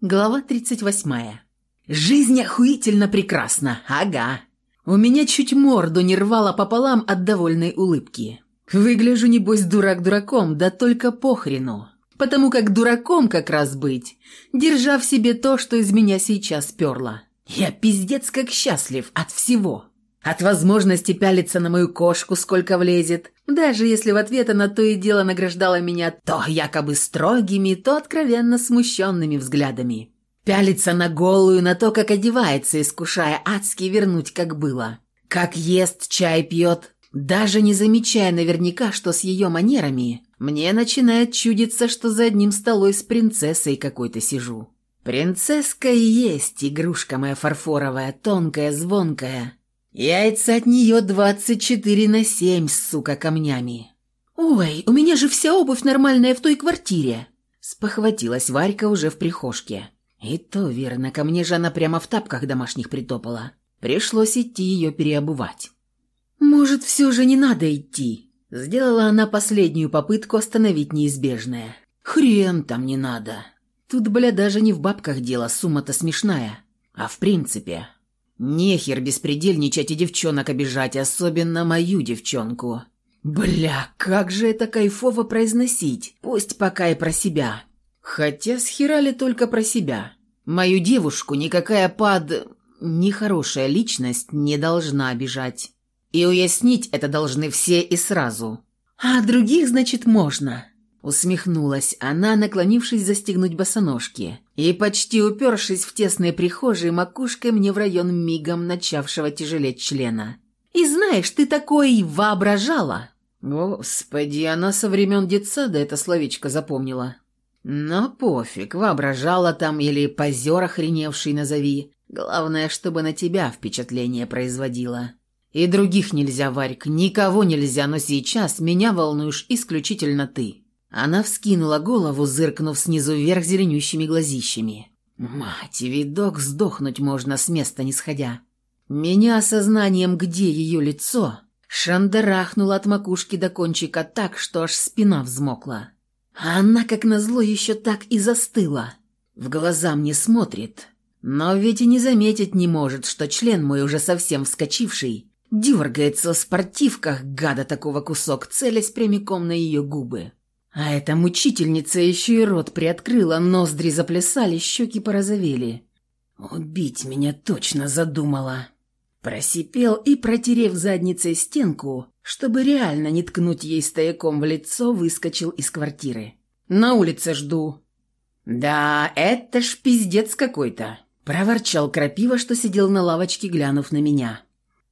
Глава 38. Жизнь охуительно прекрасна, ага. У меня чуть морду не рвало пополам от довольной улыбки. Выгляжу, небось, дурак дураком, да только похрену. Потому как дураком как раз быть, держа в себе то, что из меня сейчас перло. Я пиздец как счастлив от всего. От возможности пялиться на мою кошку, сколько влезет, даже если в ответ она то и дело награждала меня то якобы строгими, то откровенно смущенными взглядами. Пялиться на голую, на то, как одевается, искушая адски вернуть, как было. Как ест, чай пьет, даже не замечая наверняка, что с ее манерами, мне начинает чудиться, что за одним столой с принцессой какой-то сижу. Принцесска и есть игрушка моя фарфоровая, тонкая, звонкая, Яйца от нее двадцать четыре на семь, сука, камнями. «Ой, у меня же вся обувь нормальная в той квартире!» Спохватилась Варька уже в прихожке. И то верно, ко мне же она прямо в тапках домашних притопала. Пришлось идти ее переобувать. «Может, все же не надо идти?» Сделала она последнюю попытку остановить неизбежное. «Хрен там не надо. Тут, бля, даже не в бабках дело, сумма-то смешная. А в принципе, Нехер беспредельничать и девчонок обижать, особенно мою девчонку. Бля, как же это кайфово произносить, пусть пока и про себя. Хотя схерали только про себя. Мою девушку никакая пад... нехорошая личность не должна обижать. И уяснить это должны все и сразу. А других, значит, можно. Усмехнулась она, наклонившись застегнуть босоножки, и, почти упершись в тесные прихожие, макушкой мне в район мигом начавшего тяжелеть члена. «И знаешь, ты такой воображала!» Господи, она со времен детсада это словечко запомнила. Но пофиг, воображала там или позер охреневший назови. Главное, чтобы на тебя впечатление производила. И других нельзя, Варьк, никого нельзя, но сейчас меня волнуешь исключительно ты. Она вскинула голову, зыркнув снизу вверх зеленющими глазищами. Мать, видок сдохнуть можно с места не сходя. Меня осознанием, где ее лицо, шандарахнуло от макушки до кончика так, что аж спина взмокла. А она, как назло, еще так и застыла. В глаза мне смотрит, но ведь и не заметить не может, что член мой, уже совсем вскочивший, дергается в спортивках, гада такого кусок, целясь прямиком на ее губы. А эта мучительница еще и рот приоткрыла, ноздри заплясали, щеки порозовели. «Убить меня точно задумала!» Просипел и, протерев задницей стенку, чтобы реально не ткнуть ей стояком в лицо, выскочил из квартиры. «На улице жду». «Да, это ж пиздец какой-то!» Проворчал Крапива, что сидел на лавочке, глянув на меня.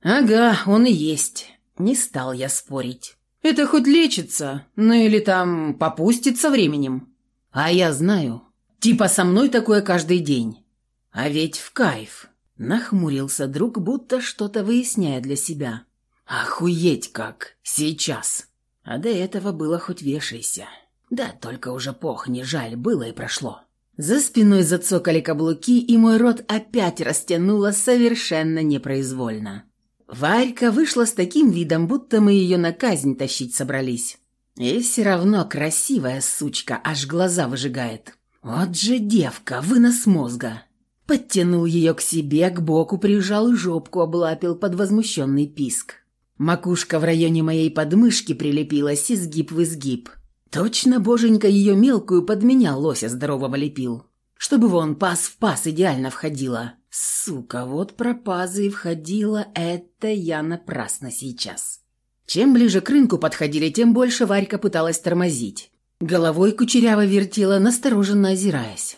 «Ага, он и есть». Не стал я спорить. Это хоть лечится, ну или там попустит со временем. А я знаю. Типа со мной такое каждый день. А ведь в кайф. Нахмурился друг, будто что-то выясняя для себя. Охуеть как! Сейчас! А до этого было хоть вешайся. Да только уже пох, не жаль, было и прошло. За спиной зацокали каблуки, и мой рот опять растянуло совершенно непроизвольно. Варька вышла с таким видом, будто мы ее на казнь тащить собрались. И все равно красивая сучка, аж глаза выжигает. Вот же девка, вынос мозга. Подтянул ее к себе, к боку прижал и жопку облапил под возмущенный писк. Макушка в районе моей подмышки прилепилась, изгиб в изгиб. Точно боженька ее мелкую под меня лося здорового лепил. Чтобы вон пас в пас идеально входила. Сука, вот про пазы и входила, это я напрасно сейчас. Чем ближе к рынку подходили, тем больше Варька пыталась тормозить. Головой кучеряво вертела, настороженно озираясь.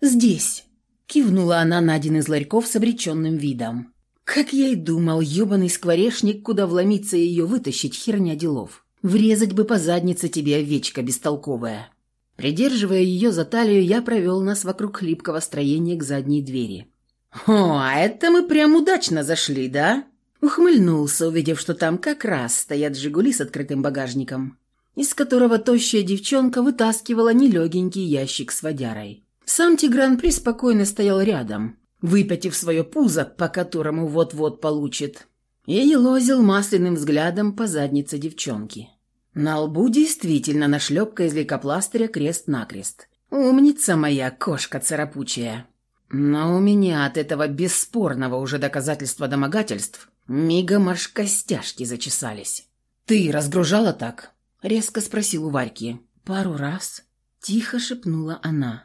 «Здесь!» – кивнула она на один из ларьков с обреченным видом. Как я и думал, ебаный скворечник, куда вломиться и ее вытащить, херня делов. Врезать бы по заднице тебе овечка бестолковая. Придерживая ее за талию, я провел нас вокруг хлипкого строения к задней двери. «О, а это мы прям удачно зашли, да?» Ухмыльнулся, увидев, что там как раз стоят «Жигули» с открытым багажником, из которого тощая девчонка вытаскивала нелегенький ящик с водярой. Сам Тигран преспокойно стоял рядом, выпятив свое пузо, по которому вот-вот получит, и елозил масляным взглядом по заднице девчонки. На лбу действительно нашлепка из лейкопластыря крест-накрест – Умница моя кошка царапучая. Но у меня от этого бесспорного уже доказательства домогательств мигом аж костяшки зачесались. «Ты разгружала так?» — резко спросил у Варьки. «Пару раз», — тихо шепнула она.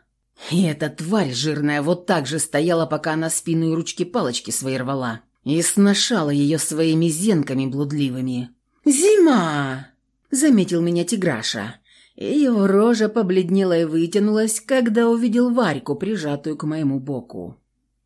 И эта тварь жирная вот так же стояла, пока она спину и ручки палочки свои рвала, и сношала ее своими зенками блудливыми. «Зима!» — заметил меня Тиграша. Его рожа побледнела и вытянулась, когда увидел Варьку, прижатую к моему боку.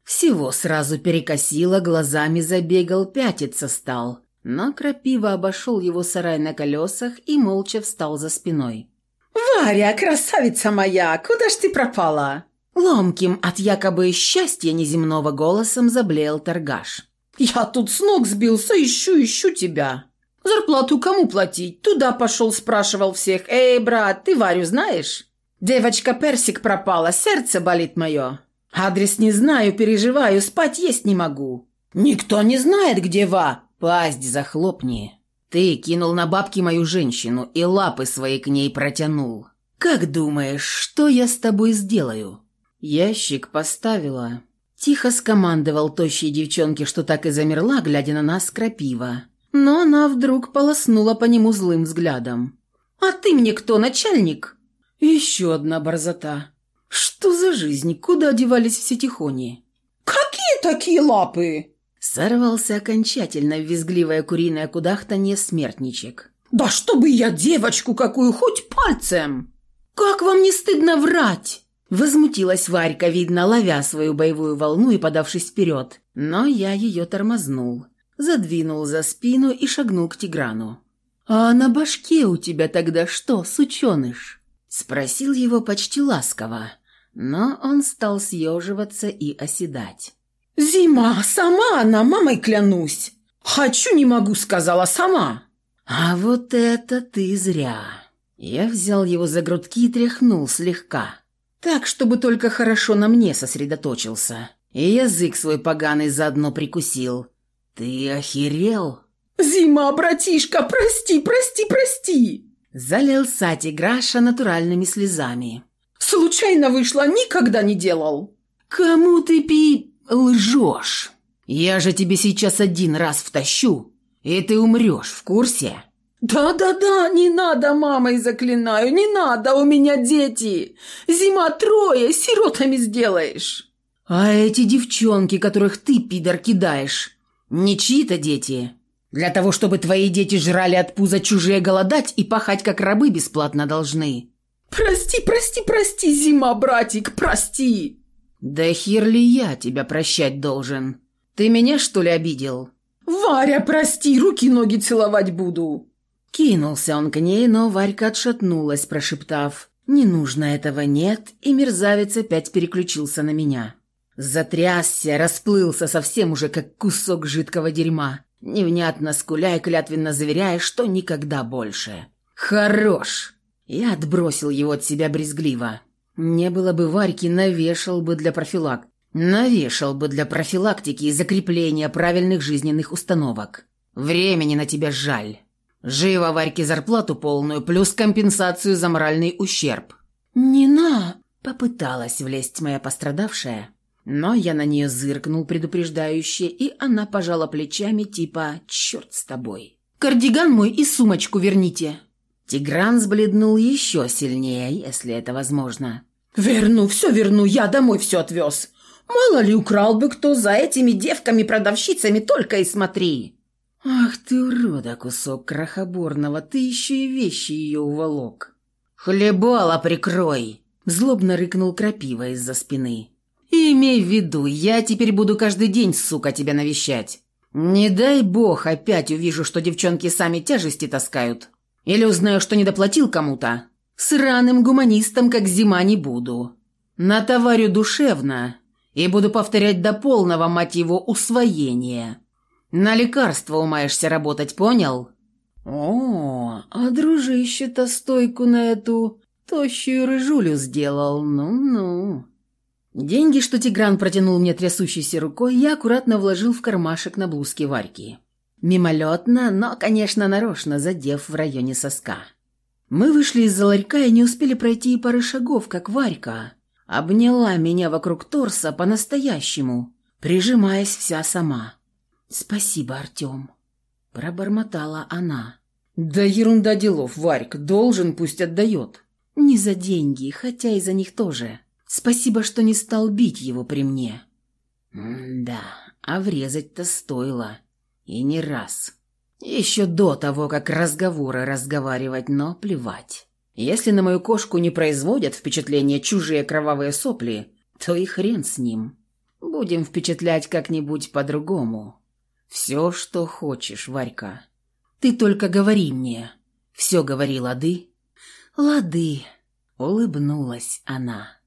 Всего сразу перекосило, глазами забегал, пятиться стал. Но Крапива обошел его сарай на колесах и молча встал за спиной. «Варя, красавица моя, куда ж ты пропала?» Ломким от якобы счастья неземного голосом заблеял торгаш. «Я тут с ног сбился, ищу, ищу тебя. Зарплату кому платить? Туда пошел, спрашивал всех. Эй, брат, ты Варю знаешь? Девочка Персик пропала, сердце болит мое. Адрес не знаю, переживаю, спать есть не могу. Никто не знает, где Ва. Пасть захлопни. Ты кинул на бабки мою женщину и лапы свои к ней протянул. Как думаешь, что я с тобой сделаю? Ящик поставила. Тихо скомандовал тощей девчонке, что так и замерла, глядя на нас крапива. Но она вдруг полоснула по нему злым взглядом. «А ты мне кто, начальник?» Еще одна борзота. Что за жизнь? Куда одевались все тихони? «Какие такие лапы?» Сорвался окончательно визгливое куриное кудахтанье смертничек. «Да чтобы я девочку какую, хоть пальцем!» «Как вам не стыдно врать?» Возмутилась Варька, видно, ловя свою боевую волну и подавшись вперед. Но я ее тормознул, задвинул за спину и шагнул к Тиграну. «А на башке у тебя тогда что, сученыш?» Спросил его почти ласково, но он стал съеживаться и оседать. «Зима, сама она, мамой клянусь! Хочу, не могу, сказала сама!» «А вот это ты зря!» Я взял его за грудки и тряхнул слегка, так, чтобы только хорошо на мне сосредоточился, и язык свой поганый заодно прикусил. «Ты охерел?» «Зима, братишка, прости, прости, прости!» Залился Тиграша натуральными слезами. «Случайно вышло, никогда не делал!» «Кому ты пи...» «Лжешь! Я же тебе сейчас один раз втащу, и ты умрешь, в курсе?» «Да-да-да, не надо, мамой заклинаю, не надо, у меня дети! Зима трое, сиротами сделаешь!» «А эти девчонки, которых ты, пидор, кидаешь, не чьи-то дети?» Для того, чтобы твои дети жрали от пуза чужие голодать и пахать, как рабы, бесплатно должны. Прости, прости, прости, зима, братик, прости. «Да хер ли я тебя прощать должен? Ты меня, что ли, обидел?» «Варя, прости, руки-ноги целовать буду!» Кинулся он к ней, но Варька отшатнулась, прошептав «Не нужно этого, нет», и мерзавец опять переключился на меня. Затрясся, расплылся совсем уже, как кусок жидкого дерьма, невнятно скуля и клятвенно заверяя, что никогда больше. «Хорош!» Я отбросил его от себя брезгливо. Не было бы Варьки, навешал бы для профилак. Навешал бы для профилактики и закрепления правильных жизненных установок. Времени на тебя жаль. Живо Варьке зарплату полную, плюс компенсацию за моральный ущерб. «Не на!» – попыталась влезть моя пострадавшая. Но я на нее зыркнул предупреждающе, и она пожала плечами типа «Черт с тобой». «Кардиган мой и сумочку верните!» Тигран сбледнул еще сильнее, если это возможно. «Верну, все верну, я домой все отвез. Мало ли украл бы кто за этими девками-продавщицами, только и смотри!» «Ах ты, урода, кусок крахоборного, ты еще и вещи ее уволок!» «Хлебала прикрой!» – злобно рыкнул крапива из-за спины. «Имей в виду, я теперь буду каждый день, сука, тебя навещать. Не дай бог опять увижу, что девчонки сами тяжести таскают. Или узнаю, что не доплатил кому-то. Сраным гуманистом, как зима, не буду. Натоварю душевно и буду повторять до полного, мать его, усвоения. На лекарство умаешься работать, понял? О, а дружище-то стойку на эту тощую рыжулю сделал, ну-ну. Деньги, что Тигран протянул мне трясущейся рукой, я аккуратно вложил в кармашек на блузке Варьки. Мимолетно, но, конечно, нарочно задев в районе соска. Мы вышли из-за ларька и не успели пройти и пары шагов, как Варька обняла меня вокруг торса по-настоящему, прижимаясь вся сама. «Спасибо, Артем», — пробормотала она. «Да ерунда делов, Варька, должен, пусть отдает». «Не за деньги, хотя и за них тоже. Спасибо, что не стал бить его при мне». «Да, а врезать-то стоило. И не раз. Еще до того, как разговоры разговаривать, но плевать. Если на мою кошку не производят впечатление чужие кровавые сопли, то и хрен с ним. Будем впечатлять как-нибудь по-другому. Все, что хочешь, Варька. Ты только говори мне. Все говори, лады?» «Лады», — улыбнулась она.